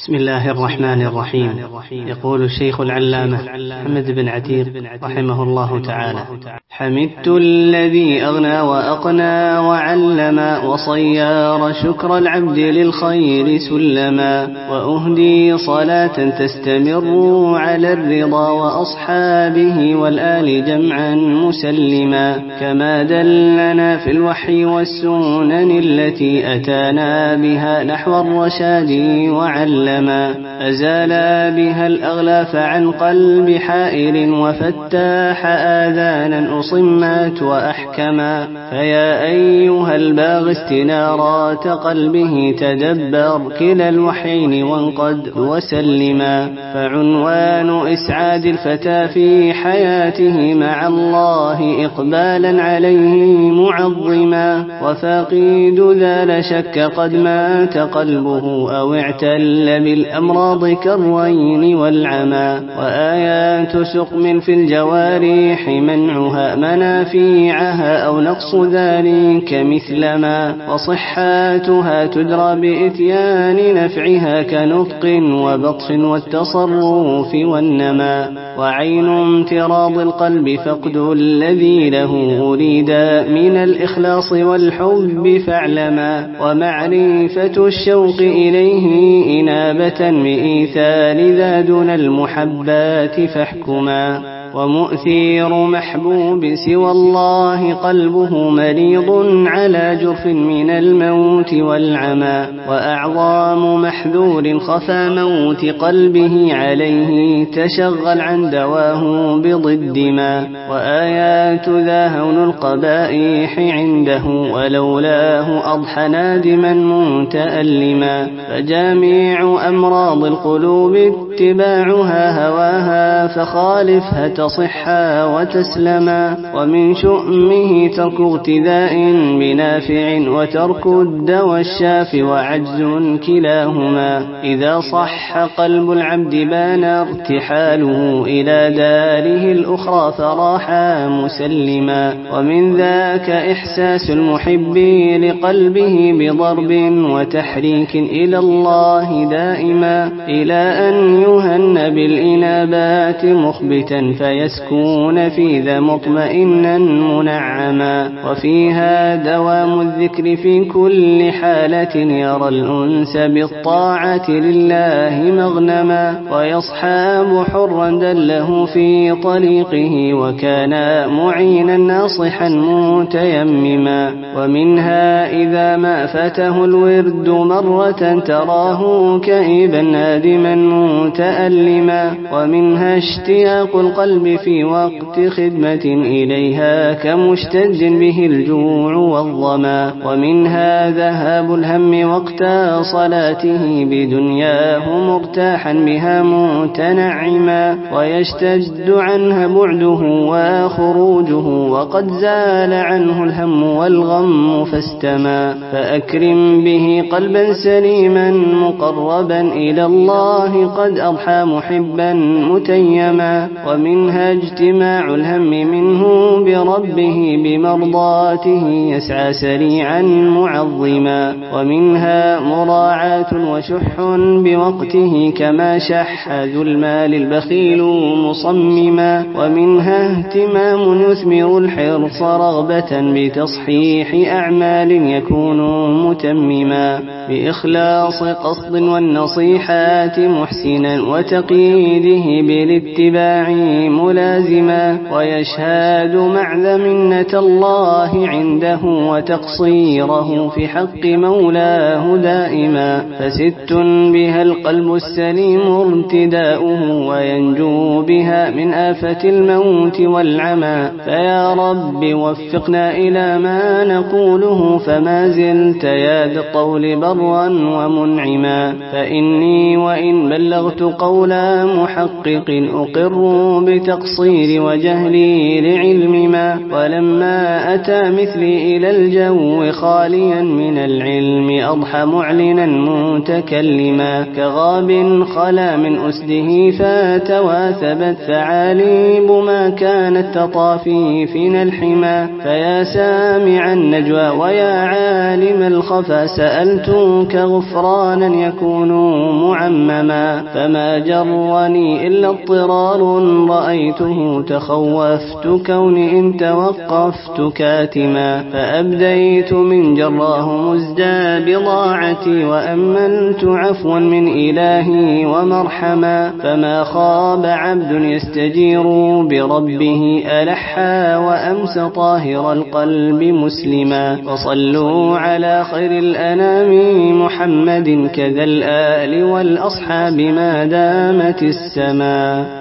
بسم الله الرحمن الرحيم. يقول الشيخ العلامة محمد بن عتيق رحمه الله تعالى. حمدت الذي أغنى وأقنى وعلم وصيار شكر العبد للخير سلما وأهدي صلاة تستمر على الرضا وأصحابه والآل جمعا مسلما كما دلنا في الوحي والسنن التي أتانا بها نحو الرشاد وعلما أزال بها الأغلاف عن قلب حائر وفتاح آذانا أصمت وأحكما فيا أيها الباغ استنارات قلبه تدبر كلا الوحيين وانقد وسلما فعنوان إسعاد الفتى في حياته مع الله إقبالا عليه معظما. وفاقيد ذا لا شك قد مات قلبه أو اعتل بالأمراض كالرين والعمى وآيات سقم في الجوارح منعها منافيعها أو نقص ذلك مثلما وصحاتها تدرى بإتيان نفعها كنطق وبطش والتصرف والنما وعين امتراض القلب فقد الذي له أريد من الإخلاص والحب فاعلما ومعرفة الشوق إليه إنابة بإيثار ذا دون المحبات فاحكما ومؤثير محبوب سوى الله قلبه مريض على جرف من الموت والعمى وأعظام محذور خفى موت قلبه عليه تشغل عن دواه بضد ما وآيات ذا هون القبائح عنده ولولاه أضحى نادما متألما فجاميع أمراض القلوب اتباعها هواها فخالفها تصحا وتسلما ومن شؤمه ترك اغتداء بنافع وترك الدوى الشاف وعجز كلاهما. إذا صح قلب العبد بان ارتحاله إلى داره الأخرى فراحا مسلما. ومن ذاك إحساس المحب لقلبه بضرب وتحريك إلى الله دائما. إلى أن يهن بالإنابات مخبتا فيسكون في ذا مطمئنا منعما. وفيها دوام الذكر في كل حالة يرى الأنس بالطاعة لله مغنما. ويصحاب حرا دله في طريقه وكان معينا ناصحا متيمما. ومنها إذا ما فاته الورد مرة تراه كئيبا نادما متألما. ومنها اشتياق القلب في وقت خدمة إليها كمشتج به الجوع والظما. ومنها ذهاب الهم وقت صلاته بدنياه مرتاحا بها متنعما. ويشتد عنها بعده وخروجه وقد زال عنه الهم والغم فاستما. فأكرم به قلبا سليما مقربا إلى الله قد أضحى محبا متيما. ومنها اجتماع الهم منه بربه بمرضاته يسعى سريعا معظما. ومنها مراعاة وشح بوقته كما شح ذو المال البخيل مصمما. ومنها اهتمام يثمر الحرص رغبة بتصحيح أعمال يكون متمما. بإخلاص قصد والنصيحات محسنا وتقييده بالاتباع ملازما ويشهد معذ منة الله عنده وتقصيره في حق مولاه دائما فست بها القلب السليم ارتداؤه وينجو بها من آفة الموت والعمى فيا رب وفقنا إلى ما نقوله فما زلت يا ذا الطول برا ومنعما فإني وإن بلغت قول محقق أقر بت بالتقصير وجهلي لعلم ما ولما أتى مثلي إلى الجو خاليا من العلم أضحى معلنا متكلما كغاب خلا من أسده فتواثبت ثعاليب ما كانت تطافي فينا الحما فيا سامع النجوى ويا عالم الخفا سألتك غفرانا يكون معمما فما جرني إلا اضطرار رأيته تخوفت كوني إن توقفت كاتما فأبديت من جراه مزدى بضاعتي وأمنت عفوا من إلهي ومرحما فما خاب عبد يستجير بربه ألحى وأمس طاهر القلب مسلما وصلوا على خير الأنام محمد كذا الآل والأصحاب ما دامت السماء